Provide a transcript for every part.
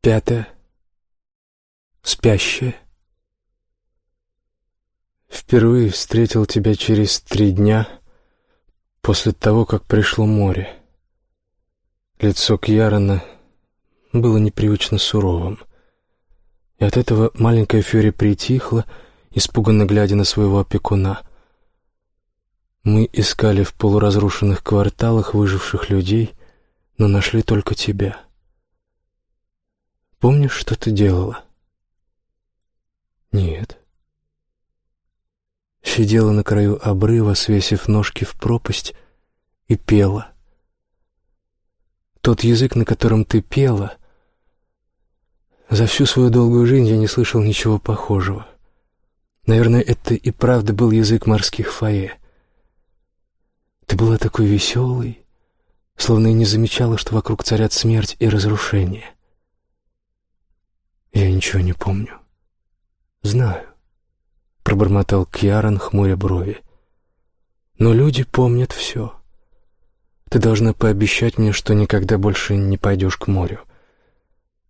Пятое. Спящая. Впервые встретил тебя через три дня после того, как пришло море. Лицо Кьярона было непривычно суровым. И от этого маленькая Фьори притихла, испуганно глядя на своего опекуна. Мы искали в полуразрушенных кварталах выживших людей, но нашли только тебя. Помнишь, что ты делала? Нет. Сидела на краю обрыва, свесив ножки в пропасть, и пела — тот язык, на котором ты пела, за всю свою долгую жизнь я не слышал ничего похожего. Наверное, это и правда был язык морских фае. Ты была такой веселой, словно и не замечала, что вокруг царят смерть и разрушение. Я ничего не помню. Знаю, пробормотал Кьярон, хмуря брови. Но люди помнят все. Ты должна пообещать мне, что никогда больше не пойдешь к морю.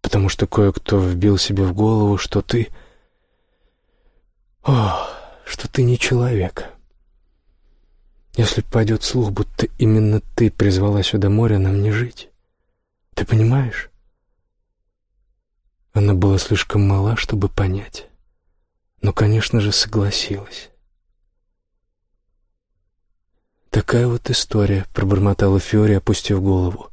Потому что кое-кто вбил себе в голову, что ты... О, что ты не человек. Если пойдет слух, будто именно ты призвала сюда море нам не жить. Ты понимаешь? Она была слишком мала, чтобы понять. Но, конечно же, согласилась. «Такая вот история», — пробормотала Фиори, опустив голову.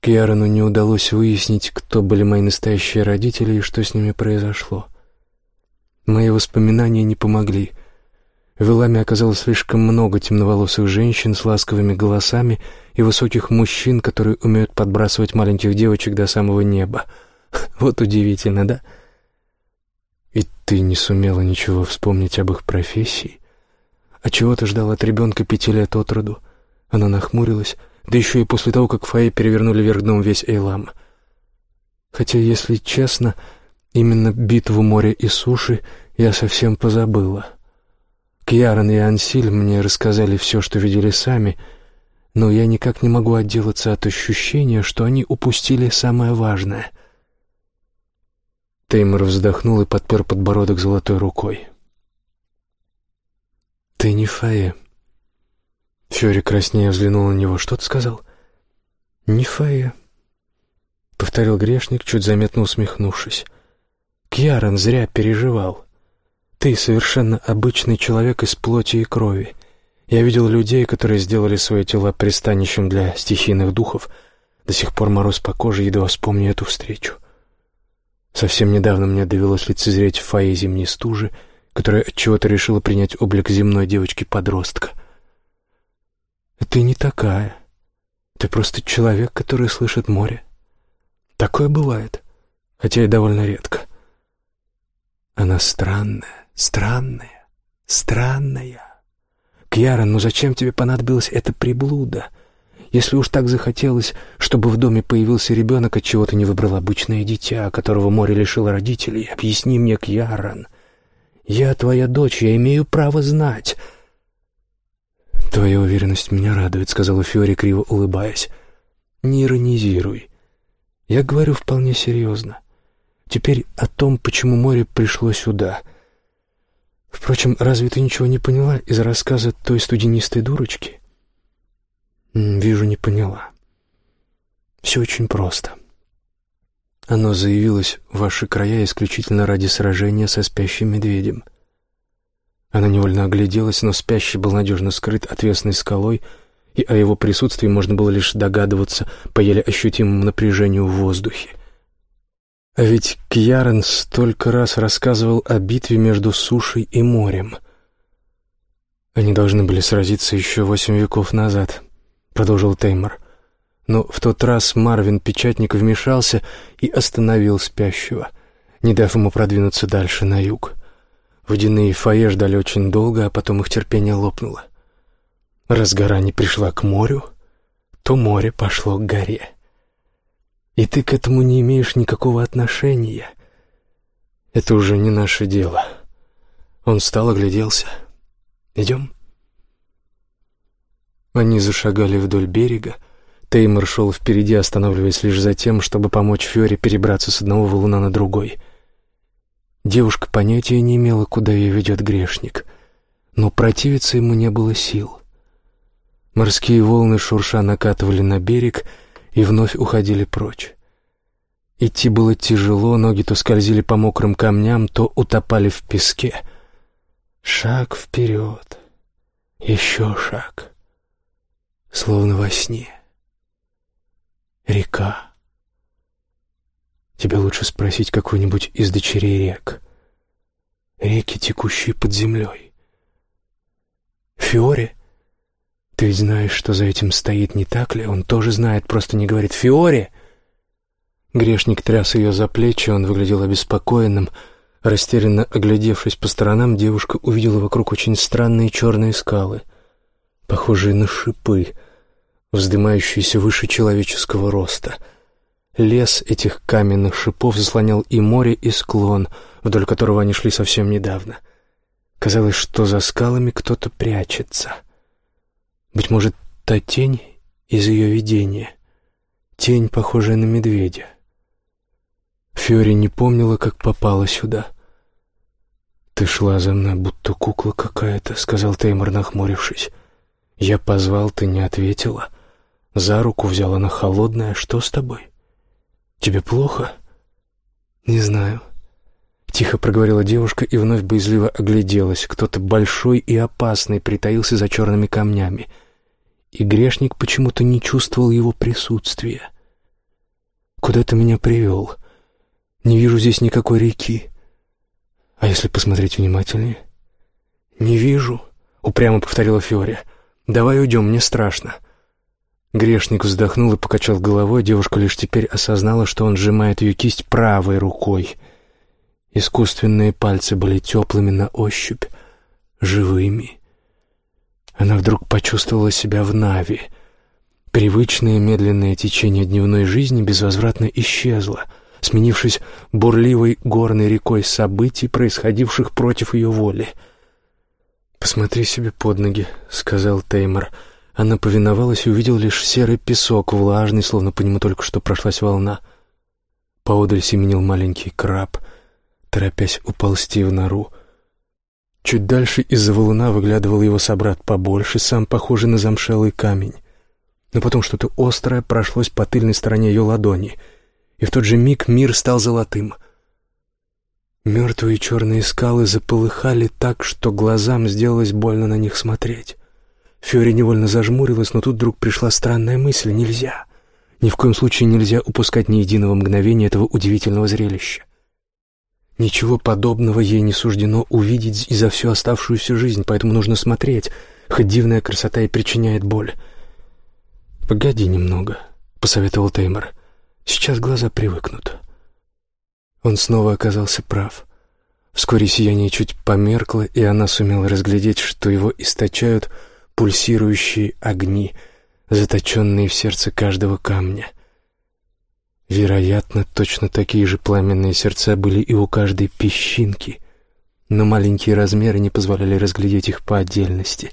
Кьярону не удалось выяснить, кто были мои настоящие родители и что с ними произошло. Мои воспоминания не помогли. В Иламе оказалось слишком много темноволосых женщин с ласковыми голосами и высоких мужчин, которые умеют подбрасывать маленьких девочек до самого неба. Вот удивительно, да? И ты не сумела ничего вспомнить об их профессии? А чего ты ждал от ребенка пяти лет от роду? Она нахмурилась, да еще и после того, как Фаи перевернули вверх дном весь Эйлам. Хотя, если честно, именно битву моря и суши я совсем позабыла. Кьярон и Ансиль мне рассказали все, что видели сами, но я никак не могу отделаться от ощущения, что они упустили самое важное. Теймор вздохнул и подпер подбородок золотой рукой. «Ты не Фае». Фьори краснея взглянул на него. «Что ты сказал?» «Не Фае», — повторил грешник, чуть заметно усмехнувшись. «Кьярон зря переживал. Ты совершенно обычный человек из плоти и крови. Я видел людей, которые сделали свои тела пристанищем для стихийных духов. До сих пор мороз по коже, едва вспомню эту встречу. Совсем недавно мне довелось лицезреть в фае зимней стужи — которая отчего-то решила принять облик земной девочки-подростка. «Ты не такая. Ты просто человек, который слышит море. Такое бывает, хотя и довольно редко. Она странная, странная, странная. Кьяра, ну зачем тебе понадобилась эта приблуда?» Если уж так захотелось, чтобы в доме появился ребенок, от чего ты не выбрал обычное дитя, которого море лишило родителей, объясни мне, Кьяран. Я твоя дочь, я имею право знать». «Твоя уверенность меня радует», — сказала Фиори, криво улыбаясь. «Не иронизируй. Я говорю вполне серьезно. Теперь о том, почему море пришло сюда. Впрочем, разве ты ничего не поняла из рассказа той студенистой дурочки?» «Вижу, не поняла. Все очень просто». Оно заявилось в ваши края исключительно ради сражения со спящим медведем. Она невольно огляделась, но спящий был надежно скрыт отвесной скалой, и о его присутствии можно было лишь догадываться по еле ощутимому напряжению в воздухе. А ведь Кьярен столько раз рассказывал о битве между сушей и морем. Они должны были сразиться еще восемь веков назад, продолжил Теймор. Но в тот раз Марвин Печатник вмешался и остановил спящего, не дав ему продвинуться дальше на юг. Водяные фойе ждали очень долго, а потом их терпение лопнуло. Раз гора не пришла к морю, то море пошло к горе. И ты к этому не имеешь никакого отношения. Это уже не наше дело. Он встал, огляделся. «Идем?» Они зашагали вдоль берега, Теймор шел впереди, останавливаясь лишь за тем, чтобы помочь Фьоре перебраться с одного валуна на другой. Девушка понятия не имела, куда ее ведет грешник, но противиться ему не было сил. Морские волны шурша накатывали на берег и вновь уходили прочь. Идти было тяжело, ноги то скользили по мокрым камням, то утопали в песке. Шаг вперед, еще шаг, словно во сне. Река. Тебе лучше спросить какую-нибудь из дочерей рек. Реки, текущие под землей. Фиоре? Ты ведь знаешь, что за этим стоит, не так ли? Он тоже знает, просто не говорит «Фиоре!» Грешник тряс ее за плечи, он выглядел обеспокоенным. Растерянно оглядевшись по сторонам, девушка увидела вокруг очень странные черные скалы, похожие на шипы, вздымающиеся выше человеческого роста. Лес этих каменных шипов заслонял и море, и склон, вдоль которого они шли совсем недавно. Казалось, что за скалами кто-то прячется. Быть может, та тень из ее видения, тень, похожая на медведя. Фьори не помнила, как попала сюда. «Ты шла за мной, будто кукла какая-то», — сказал Теймор, нахмурившись. «Я позвал, ты не ответила. За руку взяла на холодное. Что с тобой? Тебе плохо?» «Не знаю». Тихо проговорила девушка и вновь боязливо огляделась. Кто-то большой и опасный притаился за черными камнями. И грешник почему-то не чувствовал его присутствия. «Куда ты меня привел?» Не вижу здесь никакой реки. А если посмотреть внимательнее? Не вижу, упрямо повторила Фиория. Давай уйдем, мне страшно. Грешник вздохнул и покачал головой. Девушка лишь теперь осознала, что он сжимает ее кисть правой рукой. Искусственные пальцы были теплыми на ощупь, живыми. Она вдруг почувствовала себя в Нави. Привычное медленное течение дневной жизни безвозвратно исчезло — сменившись бурливой горной рекой событий, происходивших против ее воли. «Посмотри себе под ноги», — сказал Теймор. Она повиновалась и увидел лишь серый песок, влажный, словно по нему только что прошлась волна. Поодаль семенил маленький краб, торопясь уползти в нору. Чуть дальше из-за валуна выглядывал его собрат побольше, сам похожий на замшелый камень. Но потом что-то острое прошлось по тыльной стороне ее ладони — и в тот же миг мир стал золотым. Мертвые черные скалы заполыхали так, что глазам сделалось больно на них смотреть. Фьори невольно зажмурилась, но тут вдруг пришла странная мысль — нельзя. Ни в коем случае нельзя упускать ни единого мгновения этого удивительного зрелища. Ничего подобного ей не суждено увидеть и за всю оставшуюся жизнь, поэтому нужно смотреть, хоть дивная красота и причиняет боль. «Погоди немного», — посоветовал Теймор. Сейчас глаза привыкнут. Он снова оказался прав. Вскоре сияние чуть померкло, и она сумела разглядеть, что его источают пульсирующие огни, заточенные в сердце каждого камня. Вероятно, точно такие же пламенные сердца были и у каждой песчинки, но маленькие размеры не позволяли разглядеть их по отдельности,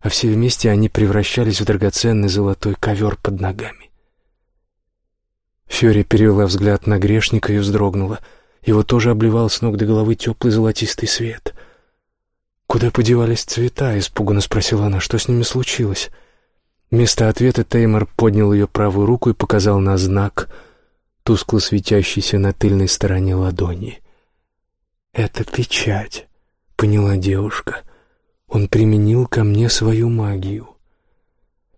а все вместе они превращались в драгоценный золотой ковер под ногами. Фьори перевела взгляд на грешника и вздрогнула. Его тоже обливал с ног до головы теплый золотистый свет. «Куда подевались цвета?» — испуганно спросила она. «Что с ними случилось?» Вместо ответа Теймор поднял ее правую руку и показал на знак, тускло светящийся на тыльной стороне ладони. «Это печать», — поняла девушка. «Он применил ко мне свою магию».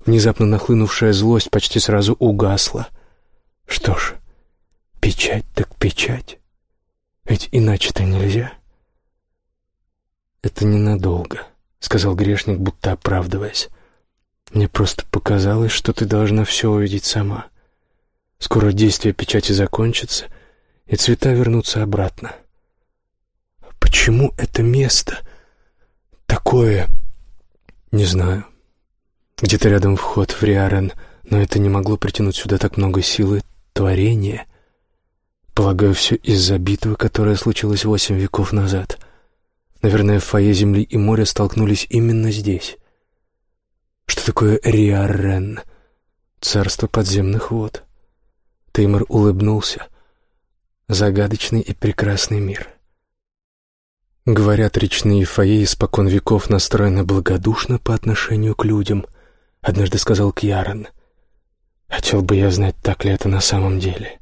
Внезапно нахлынувшая злость почти сразу угасла — что ж, печать так печать. Ведь иначе-то нельзя. Это ненадолго, сказал грешник, будто оправдываясь. Мне просто показалось, что ты должна все увидеть сама. Скоро действие печати закончится, и цвета вернутся обратно. Почему это место такое? Не знаю. Где-то рядом вход в Риарен, но это не могло притянуть сюда так много силы, творение. Полагаю, все из-за битвы, которая случилась восемь веков назад. Наверное, фойе Земли и моря столкнулись именно здесь. Что такое Риаррен? царство подземных вод. Теймор улыбнулся. Загадочный и прекрасный мир. Говорят, речные фойе испокон веков настроены благодушно по отношению к людям, однажды сказал Кьярон. Хотел бы я знать, так ли это на самом деле.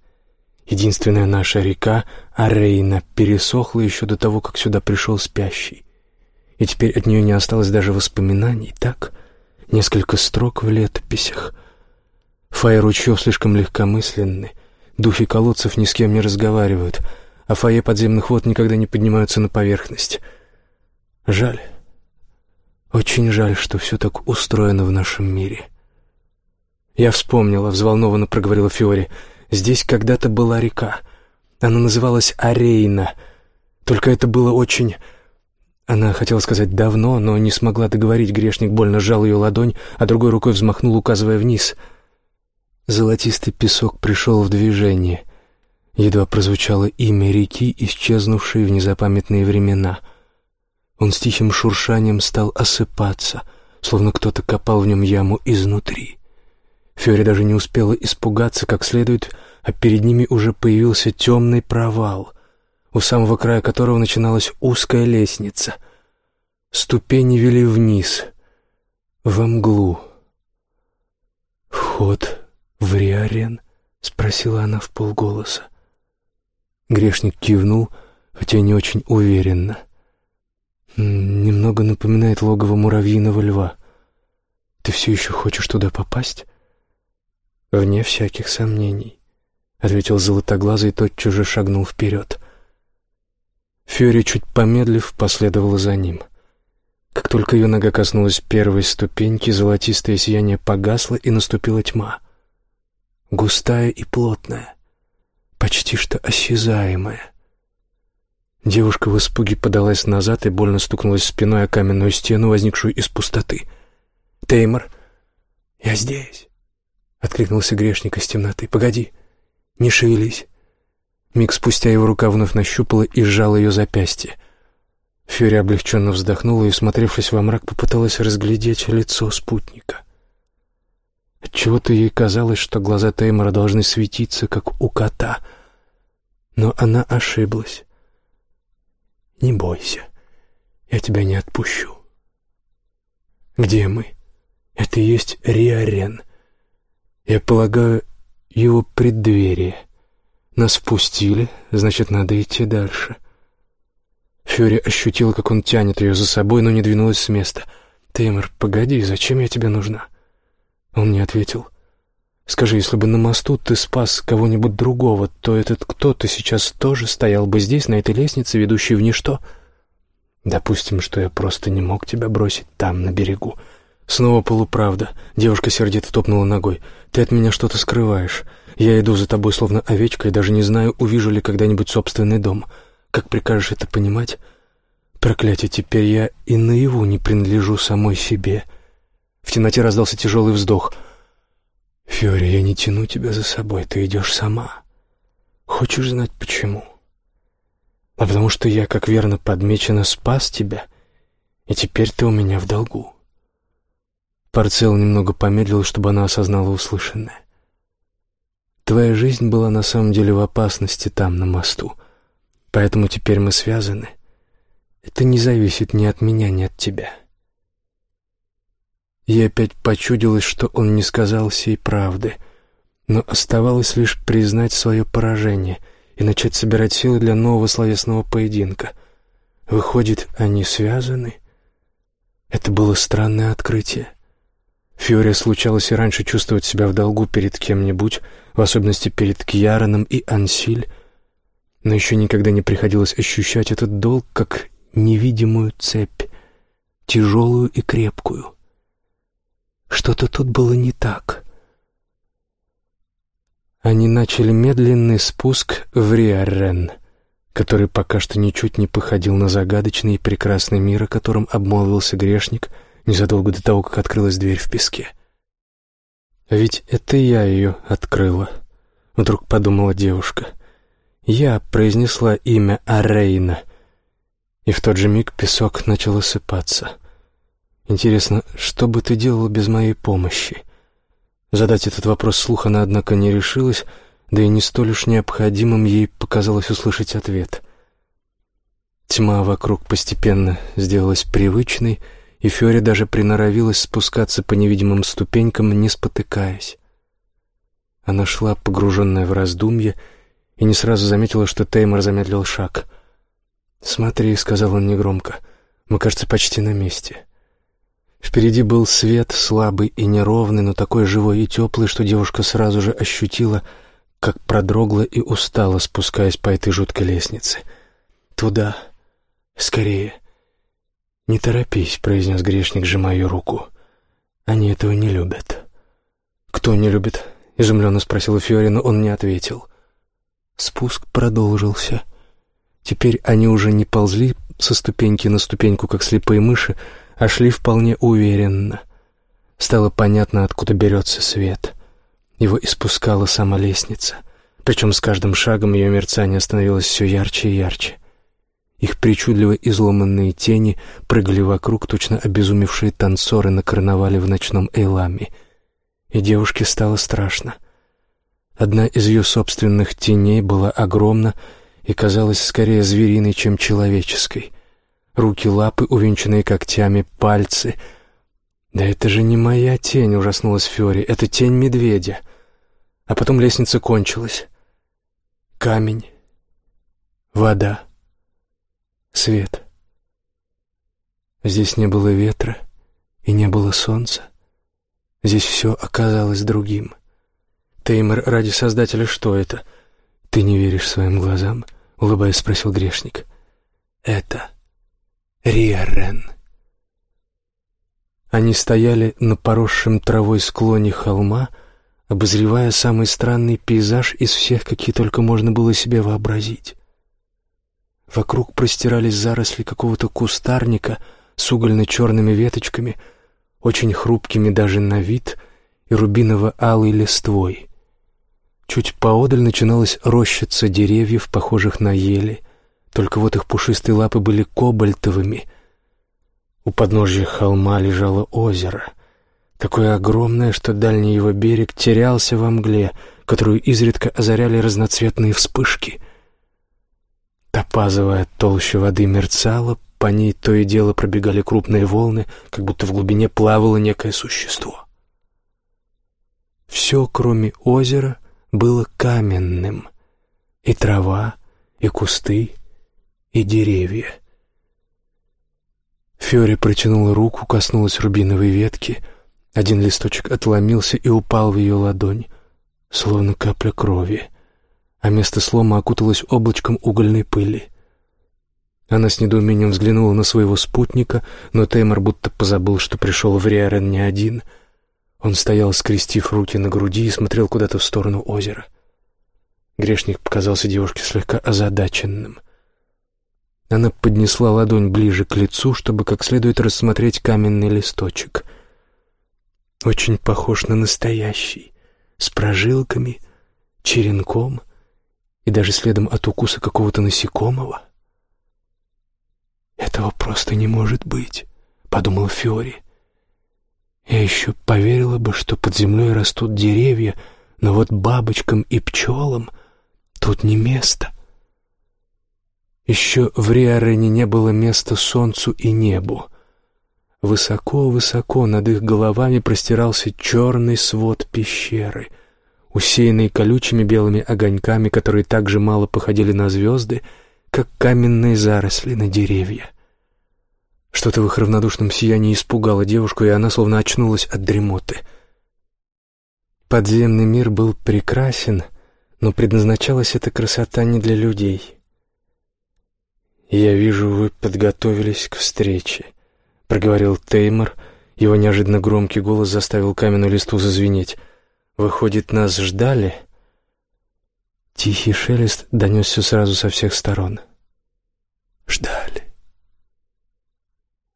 Единственная наша река, Арейна, пересохла еще до того, как сюда пришел спящий. И теперь от нее не осталось даже воспоминаний, так? Несколько строк в летописях. Фаи ручьев слишком легкомысленны, духи колодцев ни с кем не разговаривают, а фаи подземных вод никогда не поднимаются на поверхность. Жаль. Очень жаль, что все так устроено в нашем мире. Я вспомнила, взволнованно проговорила Фиори. Здесь когда-то была река. Она называлась Арейна. Только это было очень... Она хотела сказать «давно», но не смогла договорить. Грешник больно сжал ее ладонь, а другой рукой взмахнул, указывая вниз. Золотистый песок пришел в движение. Едва прозвучало имя реки, исчезнувшей в незапамятные времена. Он с тихим шуршанием стал осыпаться, словно кто-то копал в нем яму изнутри. Фьори даже не успела испугаться как следует, а перед ними уже появился темный провал, у самого края которого начиналась узкая лестница. Ступени вели вниз, во мглу. «Вход в Риарен?» — спросила она в полголоса. Грешник кивнул, хотя не очень уверенно. «Немного напоминает логово муравьиного льва. Ты все еще хочешь туда попасть?» «Вне всяких сомнений», — ответил Золотоглазый тотчас же шагнул вперед. Фьюри, чуть помедлив, последовала за ним. Как только ее нога коснулась первой ступеньки, золотистое сияние погасло, и наступила тьма. Густая и плотная, почти что осязаемая. Девушка в испуге подалась назад и больно стукнулась спиной о каменную стену, возникшую из пустоты. «Теймор, я здесь!» Откликнулся грешник из темноты. «Погоди, не шевелись». Миг спустя его рука вновь нащупала и сжала ее запястье. Фьюри облегченно вздохнула и, всмотревшись во мрак, попыталась разглядеть лицо спутника. Отчего-то ей казалось, что глаза Теймора должны светиться, как у кота. Но она ошиблась. «Не бойся, я тебя не отпущу». «Где мы?» «Это есть Риарен». Я полагаю, его преддверие. Нас впустили, значит, надо идти дальше. Фьюри ощутила, как он тянет ее за собой, но не двинулась с места. «Теймор, погоди, зачем я тебе нужна?» Он не ответил. «Скажи, если бы на мосту ты спас кого-нибудь другого, то этот кто-то сейчас тоже стоял бы здесь, на этой лестнице, ведущей в ничто?» «Допустим, что я просто не мог тебя бросить там, на берегу. Снова полуправда. Девушка сердито топнула ногой. «Ты от меня что-то скрываешь. Я иду за тобой, словно овечка, и даже не знаю, увижу ли когда-нибудь собственный дом. Как прикажешь это понимать? Проклятие, теперь я и наяву не принадлежу самой себе». В темноте раздался тяжелый вздох. «Фиори, я не тяну тебя за собой, ты идешь сама. Хочешь знать, почему?» «А потому что я, как верно подмечено, спас тебя, и теперь ты у меня в долгу». Парцел немного помедлил, чтобы она осознала услышанное. «Твоя жизнь была на самом деле в опасности там, на мосту. Поэтому теперь мы связаны. Это не зависит ни от меня, ни от тебя». Ей опять почудилось, что он не сказал сей правды, но оставалось лишь признать свое поражение и начать собирать силы для нового словесного поединка. Выходит, они связаны? Это было странное открытие. Фиоре случалось и раньше чувствовать себя в долгу перед кем-нибудь, в особенности перед Кьяраном и Ансиль, но еще никогда не приходилось ощущать этот долг как невидимую цепь, тяжелую и крепкую. Что-то тут было не так. Они начали медленный спуск в Риаррен, который пока что ничуть не походил на загадочный и прекрасный мир, о котором обмолвился грешник — незадолго до того, как открылась дверь в песке. «Ведь это я ее открыла», — вдруг подумала девушка. «Я произнесла имя Арейна, и в тот же миг песок начал осыпаться. Интересно, что бы ты делала без моей помощи? Задать этот вопрос слух она, однако, не решилась, да и не столь уж необходимым ей показалось услышать ответ. Тьма вокруг постепенно сделалась привычной, и Фиори даже приноровилась спускаться по невидимым ступенькам, не спотыкаясь. Она шла, погруженная в раздумье, и не сразу заметила, что Теймор замедлил шаг. «Смотри», — сказал он негромко, — «мы, кажется, почти на месте». Впереди был свет, слабый и неровный, но такой живой и теплый, что девушка сразу же ощутила, как продрогла и устала, спускаясь по этой жуткой лестнице. «Туда! Скорее!» «Не торопись», — произнес грешник, сжимая ее руку. «Они этого не любят». «Кто не любит?» — изумленно спросила Фиори, но он не ответил. Спуск продолжился. Теперь они уже не ползли со ступеньки на ступеньку, как слепые мыши, а шли вполне уверенно. Стало понятно, откуда берется свет. Его испускала сама лестница. Причем с каждым шагом ее мерцание становилось все ярче и ярче. Их причудливо изломанные тени прыгали вокруг, точно обезумевшие танцоры на карнавале в ночном Эйламе. И девушке стало страшно. Одна из ее собственных теней была огромна и казалась скорее звериной, чем человеческой — руки, лапы, увенчанные когтями, пальцы. «Да это же не моя тень», — ужаснулась Фиори, — «это тень медведя». А потом лестница кончилась. Камень, вода, свет. Здесь не было ветра и не было солнца. Здесь все оказалось другим. Теймер, ради Создателя, что это? Ты не веришь своим глазам? Улыбаясь, спросил грешник. Это Риарен. Они стояли на поросшем травой склоне холма, обозревая самый странный пейзаж из всех, какие только можно было себе вообразить. Вокруг простирались заросли какого-то кустарника с угольно-черными веточками, очень хрупкими даже на вид, и рубиново-алой листвой. Чуть поодаль начиналась рощица деревьев, похожих на ели — только вот их пушистые лапы были кобальтовыми. У подножья холма лежало озеро, такое огромное, что дальний его берег терялся во мгле, которую изредка озаряли разноцветные вспышки. Топазовая толща воды мерцала, по ней то и дело пробегали крупные волны, как будто в глубине плавало некое существо. Все, кроме озера, было каменным. И трава, и кусты, и деревья. Фьори протянула руку, коснулась рубиновой ветки. Один листочек отломился и упал в ее ладонь, словно капля крови, а место слома окуталось облачком угольной пыли. Она с недоумением взглянула на своего спутника, но Теймор будто позабыл, что пришел в Риарен не один. Он стоял, скрестив руки на груди и смотрел куда-то в сторону озера. Грешник показался девушке слегка озадаченным — она поднесла ладонь ближе к лицу, чтобы как следует рассмотреть каменный листочек. Очень похож на настоящий, с прожилками, черенком и даже следом от укуса какого-то насекомого. «Этого просто не может быть», — подумала Фиори. «Я еще поверила бы, что под землей растут деревья, но вот бабочкам и пчелам тут не место». Еще в Риарене не было места солнцу и небу. Высоко-высоко над их головами простирался черный свод пещеры, усеянный колючими белыми огоньками, которые так же мало походили на звезды, как каменные заросли на деревья. Что-то в их равнодушном сиянии испугало девушку, и она словно очнулась от дремоты. Подземный мир был прекрасен, но предназначалась эта красота не для людей — «Я вижу, вы подготовились к встрече», — проговорил Теймор. Его неожиданно громкий голос заставил каменную листу зазвенеть. «Выходит, нас ждали?» Тихий шелест донесся сразу со всех сторон. «Ждали».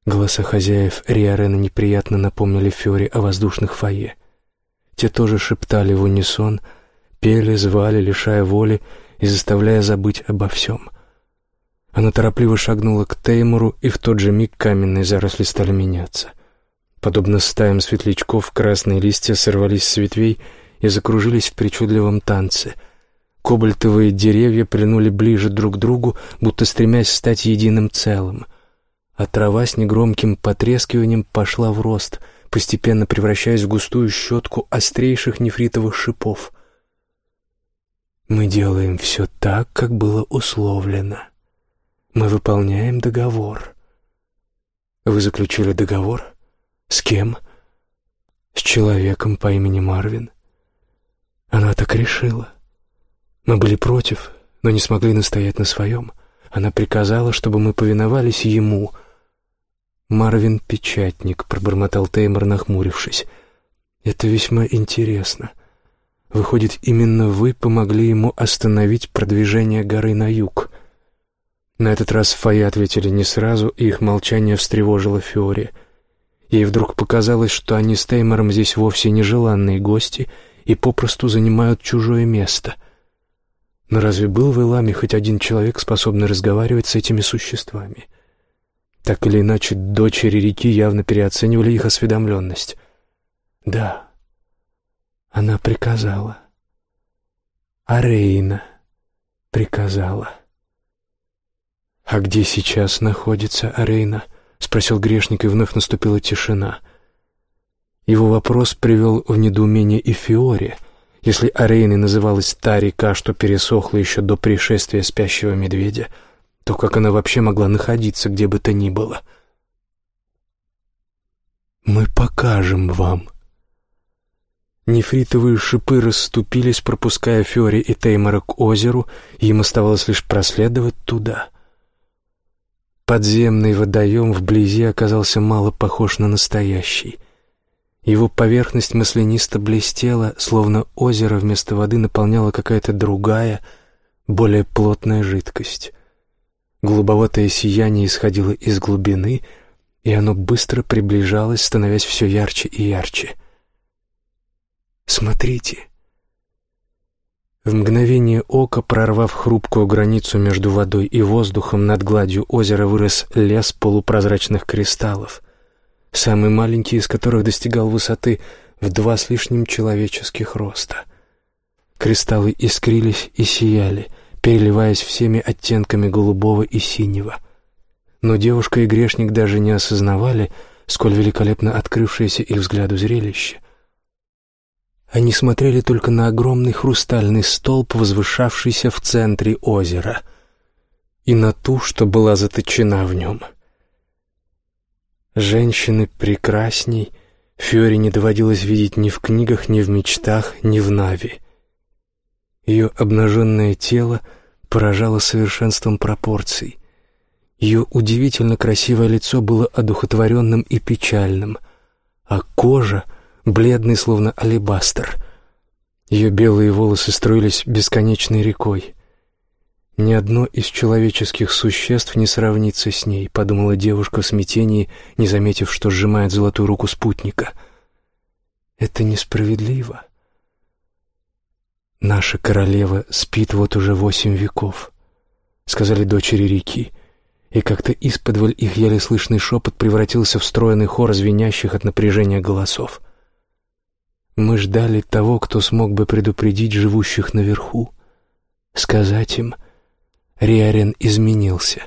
Голоса хозяев Риарена неприятно напомнили Фиоре о воздушных фойе. Те тоже шептали в унисон, пели, звали, лишая воли и заставляя забыть обо всем. Она торопливо шагнула к Теймуру, и в тот же миг каменные заросли стали меняться. Подобно стаям светлячков, красные листья сорвались с ветвей и закружились в причудливом танце. Кобальтовые деревья прильнули ближе друг к другу, будто стремясь стать единым целым. А трава с негромким потрескиванием пошла в рост, постепенно превращаясь в густую щетку острейших нефритовых шипов. Мы делаем все так, как было условлено. Мы выполняем договор. Вы заключили договор? С кем? С человеком по имени Марвин. Она так решила. Мы были против, но не смогли настоять на своем. Она приказала, чтобы мы повиновались ему. «Марвин — печатник», — пробормотал Теймор, нахмурившись. «Это весьма интересно. Выходит, именно вы помогли ему остановить продвижение горы на юг». На этот раз Фаи ответили не сразу, и их молчание встревожило Фиори. Ей вдруг показалось, что они с Теймором здесь вовсе нежеланные гости и попросту занимают чужое место. Но разве был в Иламе хоть один человек, способный разговаривать с этими существами? Так или иначе, дочери реки явно переоценивали их осведомленность. Да, она приказала. А Рейна приказала. «А где сейчас находится Арейна?» — спросил грешник, и вновь наступила тишина. Его вопрос привел в недоумение и Фиоре. Если Арейной называлась та река, что пересохла еще до пришествия спящего медведя, то как она вообще могла находиться где бы то ни было? «Мы покажем вам». Нефритовые шипы расступились, пропуская Фиори и Теймора к озеру, и им оставалось лишь проследовать туда — Подземный водоем вблизи оказался мало похож на настоящий. Его поверхность маслянисто блестела, словно озеро вместо воды наполняла какая-то другая, более плотная жидкость. Голубоватое сияние исходило из глубины, и оно быстро приближалось, становясь все ярче и ярче. «Смотрите!» В мгновение ока, прорвав хрупкую границу между водой и воздухом, над гладью озера вырос лес полупрозрачных кристаллов, самый маленький из которых достигал высоты в два с лишним человеческих роста. Кристаллы искрились и сияли, переливаясь всеми оттенками голубого и синего. Но девушка и грешник даже не осознавали, сколь великолепно открывшееся их взгляду зрелище. Они смотрели только на огромный хрустальный столб, возвышавшийся в центре озера, и на ту, что была заточена в нем. Женщины прекрасней Фьори не доводилось видеть ни в книгах, ни в мечтах, ни в Нави. Ее обнаженное тело поражало совершенством пропорций. Ее удивительно красивое лицо было одухотворенным и печальным, а кожа — бледный, словно алебастр. Ее белые волосы струились бесконечной рекой. «Ни одно из человеческих существ не сравнится с ней», — подумала девушка в смятении, не заметив, что сжимает золотую руку спутника. «Это несправедливо. Наша королева спит вот уже восемь веков», — сказали дочери реки, и как-то исподволь их еле слышный шепот превратился в стройный хор звенящих от напряжения голосов. Мы ждали того, кто смог бы предупредить живущих наверху, сказать им, Риарен изменился.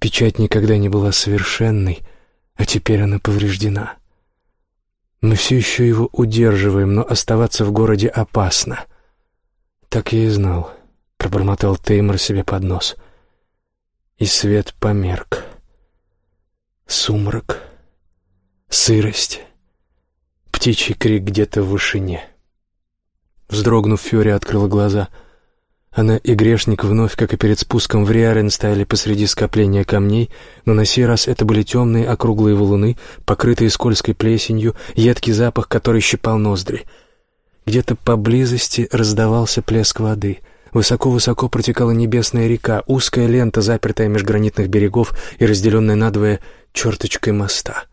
Печать никогда не была совершенной, а теперь она повреждена. Мы все еще его удерживаем, но оставаться в городе опасно. Так я и знал, пробормотал Теймор себе под нос. И свет померк. Сумрак, сырость Птичий крик где-то в вышине. Вздрогнув, Фьори открыла глаза. Она и грешник вновь, как и перед спуском в Риарен, стояли посреди скопления камней, но на сей раз это были темные округлые валуны, покрытые скользкой плесенью, едкий запах, который щипал ноздри. Где-то поблизости раздавался плеск воды — Высоко-высоко протекала небесная река, узкая лента, запертая меж гранитных берегов и разделенная надвое черточкой моста.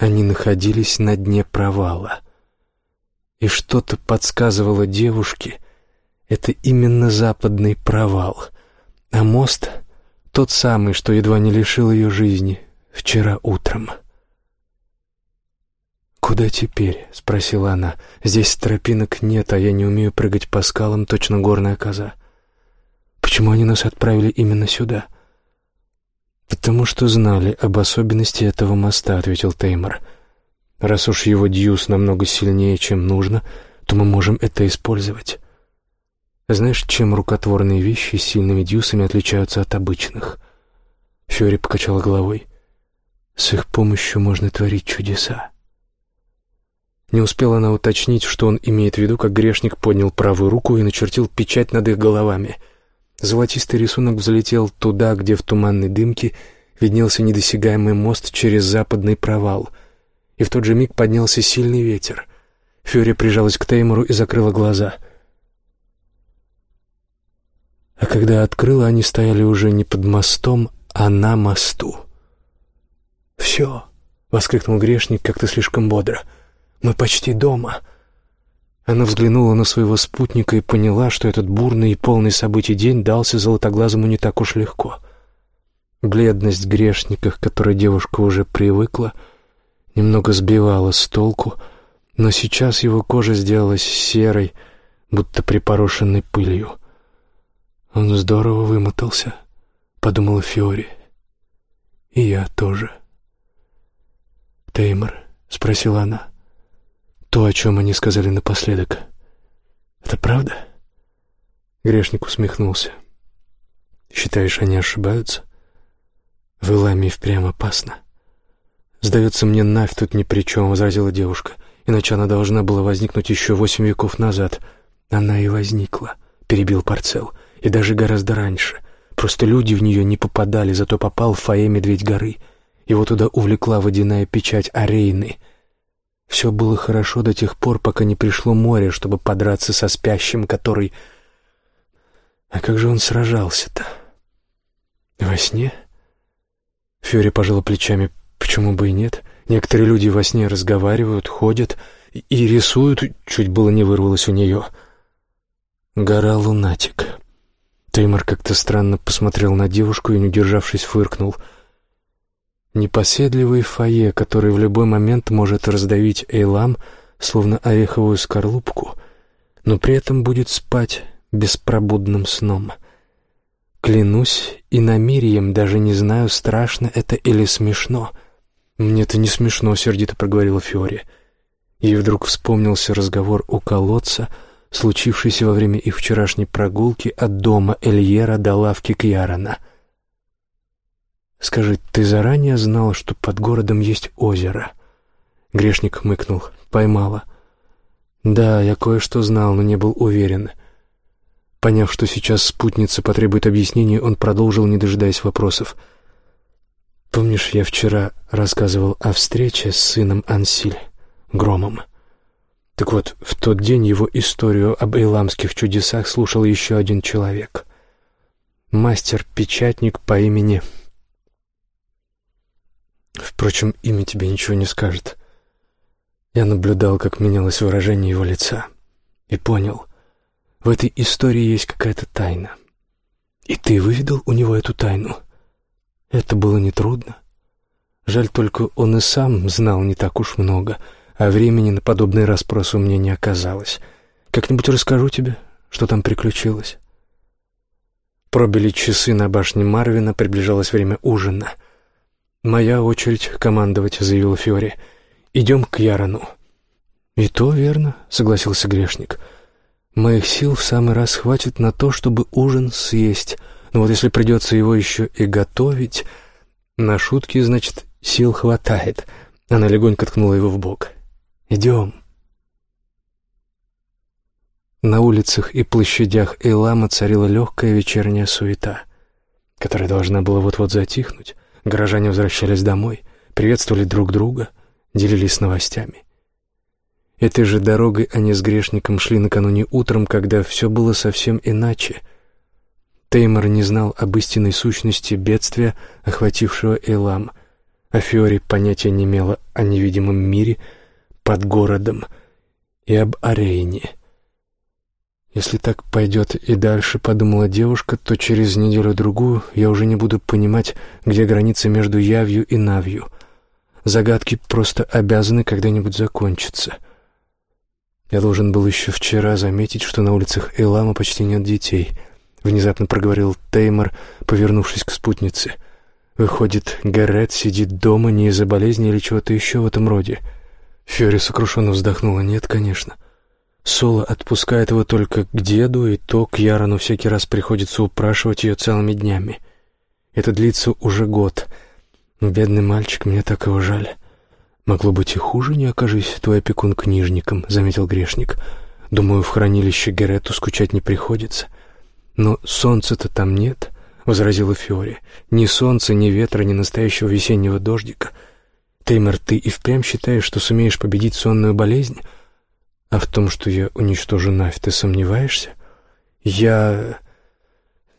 Они находились на дне провала. И что-то подсказывало девушке, это именно западный провал, а мост — тот самый, что едва не лишил ее жизни вчера утром. «Куда теперь?» — спросила она. «Здесь тропинок нет, а я не умею прыгать по скалам, точно горная коза. Почему они нас отправили именно сюда?» «Потому что знали об особенности этого моста», — ответил Теймор. «Раз уж его дьюс намного сильнее, чем нужно, то мы можем это использовать». Знаешь, чем рукотворные вещи с сильными дьюсами отличаются от обычных? Фьори покачала головой. С их помощью можно творить чудеса. Не успела она уточнить, что он имеет в виду, как грешник поднял правую руку и начертил печать над их головами. Золотистый рисунок взлетел туда, где в туманной дымке виднелся недосягаемый мост через западный провал. И в тот же миг поднялся сильный ветер. Фьори прижалась к Теймору и закрыла глаза — а когда открыла, они стояли уже не под мостом, а на мосту. «Все!» — воскликнул грешник как-то слишком бодро. «Мы почти дома!» Она взглянула на своего спутника и поняла, что этот бурный и полный событий день дался золотоглазому не так уж легко. Бледность грешника, к которой девушка уже привыкла, немного сбивала с толку, но сейчас его кожа сделалась серой, будто припорошенной пылью. «Он здорово вымотался», — подумала Фиори. «И я тоже». «Теймор?» — спросила она. «То, о чем они сказали напоследок, это правда?» Грешник усмехнулся. «Считаешь, они ошибаются?» «В Иламе впрямь опасно». «Сдается мне, Навь тут ни при чем», — возразила девушка. «Иначе она должна была возникнуть еще восемь веков назад». «Она и возникла», — перебил Парцел и даже гораздо раньше. Просто люди в нее не попадали, зато попал фойе Медведь горы. Его туда увлекла водяная печать Арейны. Все было хорошо до тех пор, пока не пришло море, чтобы подраться со спящим, который... А как же он сражался-то? Во сне? Фьори пожала плечами. Почему бы и нет? Некоторые люди во сне разговаривают, ходят и рисуют, чуть было не вырвалось у нее. Гора Лунатик. Теймор как-то странно посмотрел на девушку и, не удержавшись, фыркнул. Непоседливый фойе, который в любой момент может раздавить Эйлам, словно ореховую скорлупку, но при этом будет спать беспробудным сном. Клянусь, и намерием даже не знаю, страшно это или смешно. «Мне это не смешно», — сердито проговорила Фиори. Ей вдруг вспомнился разговор у колодца — случившийся во время их вчерашней прогулки от дома Эльера до лавки Кьярона. «Скажи, ты заранее знал, что под городом есть озеро?» Грешник хмыкнул. «Поймала». «Да, я кое-что знал, но не был уверен». Поняв, что сейчас спутница потребует объяснений, он продолжил, не дожидаясь вопросов. «Помнишь, я вчера рассказывал о встрече с сыном Ансиль, Громом?» Так вот, в тот день его историю об эйламских чудесах слушал еще один человек. Мастер-печатник по имени... Впрочем, имя тебе ничего не скажет. Я наблюдал, как менялось выражение его лица, и понял, в этой истории есть какая-то тайна. И ты выведал у него эту тайну. Это было нетрудно. Жаль только, он и сам знал не так уж много — а времени на подобные расспросы у меня не оказалось. Как-нибудь расскажу тебе, что там приключилось. Пробили часы на башне Марвина, приближалось время ужина. «Моя очередь командовать», — заявил Фиори. «Идем к Ярону». «И то верно», — согласился грешник. «Моих сил в самый раз хватит на то, чтобы ужин съесть. Но вот если придется его еще и готовить...» «На шутки, значит, сил хватает». Она легонько ткнула его в бок. Идем. На улицах и площадях Эйлама царила легкая вечерняя суета, которая должна была вот-вот затихнуть. Горожане возвращались домой, приветствовали друг друга, делились новостями. Этой же дорогой они с грешником шли накануне утром, когда все было совсем иначе. Теймор не знал об истинной сущности бедствия, охватившего Эйлам, а Фиори понятия не имела о невидимом мире — под городом и об Арейне. Если так пойдет и дальше, подумала девушка, то через неделю-другую я уже не буду понимать, где граница между явью и навью. Загадки просто обязаны когда-нибудь закончиться. Я должен был еще вчера заметить, что на улицах Элама почти нет детей. Внезапно проговорил Теймор, повернувшись к спутнице. Выходит, Гаррет сидит дома не из-за болезни или чего-то еще в этом роде. Фьори сокрушенно вздохнула. Нет, конечно. Соло отпускает его только к деду, и то к Ярону всякий раз приходится упрашивать ее целыми днями. Это длится уже год. Бедный мальчик, мне так его жаль. Могло быть и хуже, не окажись твой опекун книжником, заметил грешник. Думаю, в хранилище Герету скучать не приходится. Но солнца-то там нет, возразила Фиори. Ни солнца, ни ветра, ни настоящего весеннего дождика. Теймер, ты и впрямь считаешь, что сумеешь победить сонную болезнь? А в том, что я уничтожу Навь, ты сомневаешься? Я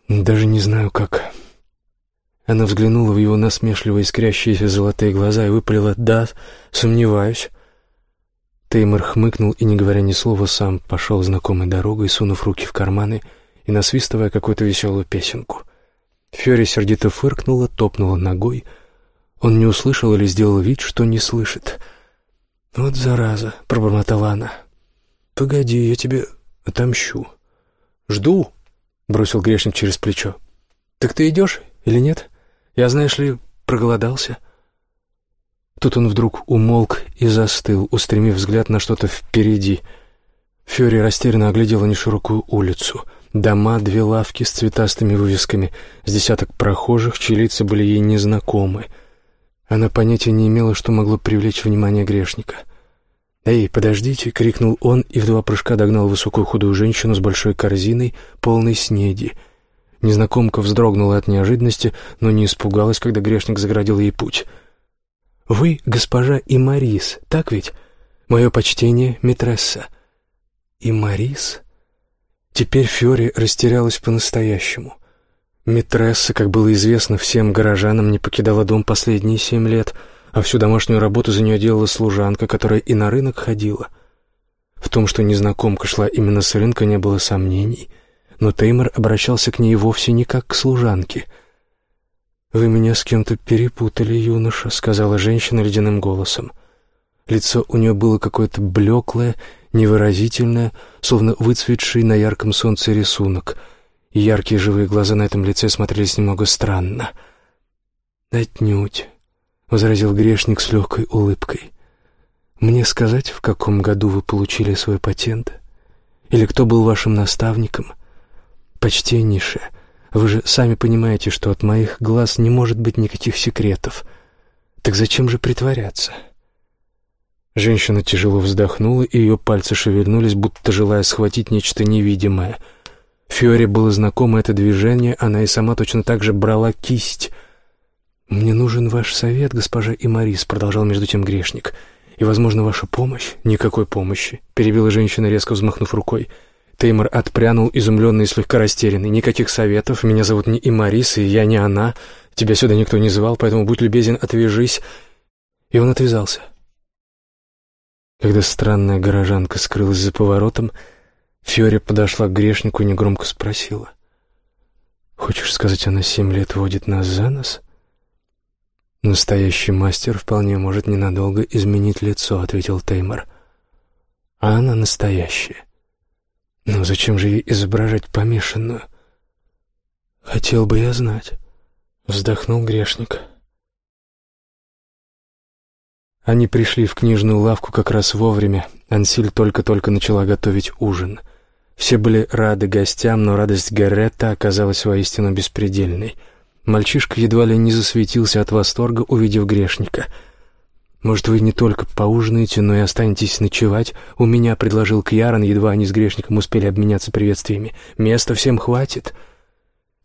даже не знаю, как... Она взглянула в его насмешливо искрящиеся золотые глаза и выпалила «Да, сомневаюсь». Теймор хмыкнул и, не говоря ни слова, сам пошел знакомой дорогой, сунув руки в карманы и насвистывая какую-то веселую песенку. Фьори сердито фыркнула, топнула ногой. Он не услышал или сделал вид, что не слышит. «Вот зараза!» — пробормотала она. «Погоди, я тебе отомщу». «Жду», — бросил грешник через плечо. «Так ты идешь или нет?» Я, знаешь ли, проголодался». Тут он вдруг умолк и застыл, устремив взгляд на что-то впереди. Фьори растерянно оглядела неширокую улицу. Дома, две лавки с цветастыми вывесками, с десяток прохожих, чьи лица были ей незнакомы. Она понятия не имела, что могло привлечь внимание грешника. «Эй, подождите!» — крикнул он и в два прыжка догнал высокую худую женщину с большой корзиной, полной снеди — Незнакомка вздрогнула от неожиданности, но не испугалась, когда грешник заградил ей путь. «Вы, госпожа Имарис, так ведь? Мое почтение, Митресса». «Имарис?» Теперь Фьори растерялась по-настоящему. Митресса, как было известно всем горожанам, не покидала дом последние семь лет, а всю домашнюю работу за нее делала служанка, которая и на рынок ходила. В том, что незнакомка шла именно с рынка, не было сомнений — но Теймор обращался к ней вовсе не как к служанке. «Вы меня с кем-то перепутали, юноша», — сказала женщина ледяным голосом. Лицо у нее было какое-то блеклое, невыразительное, словно выцветший на ярком солнце рисунок, и яркие живые глаза на этом лице смотрелись немного странно. «Отнюдь», — возразил грешник с легкой улыбкой. «Мне сказать, в каком году вы получили свой патент? Или кто был вашим наставником?» «Почтеннейшая, вы же сами понимаете, что от моих глаз не может быть никаких секретов. Так зачем же притворяться?» Женщина тяжело вздохнула, и ее пальцы шевельнулись, будто желая схватить нечто невидимое. Фиоре было знакомо это движение, она и сама точно так же брала кисть. «Мне нужен ваш совет, госпожа Имарис», — продолжал между тем грешник. «И, возможно, ваша помощь?» «Никакой помощи», — перебила женщина, резко взмахнув рукой. Теймор отпрянул, изумленный и слегка растерянный. «Никаких советов. Меня зовут не Имарис, и я не она. Тебя сюда никто не звал, поэтому будь любезен, отвяжись». И он отвязался. Когда странная горожанка скрылась за поворотом, Фиори подошла к грешнику и негромко спросила. «Хочешь сказать, она семь лет водит нас за нос?» «Настоящий мастер вполне может ненадолго изменить лицо», — ответил Теймор. «А она настоящая. Но зачем же ей изображать помешанную? Хотел бы я знать. Вздохнул грешник. Они пришли в книжную лавку как раз вовремя. Ансиль только-только начала готовить ужин. Все были рады гостям, но радость Гарретта оказалась воистину беспредельной. Мальчишка едва ли не засветился от восторга, увидев грешника — «Может, вы не только поужинаете, но и останетесь ночевать?» У меня предложил Кьярон, едва они с грешником успели обменяться приветствиями. «Места всем хватит».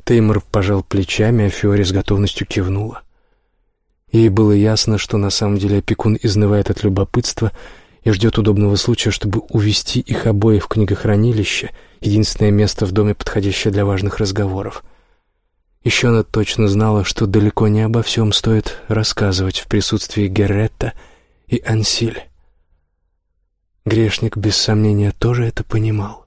Теймор пожал плечами, а Фиори с готовностью кивнула. Ей было ясно, что на самом деле опекун изнывает от любопытства и ждет удобного случая, чтобы увести их обоих в книгохранилище, единственное место в доме, подходящее для важных разговоров — еще она точно знала, что далеко не обо всем стоит рассказывать в присутствии Геретта и Ансиль. Грешник, без сомнения, тоже это понимал.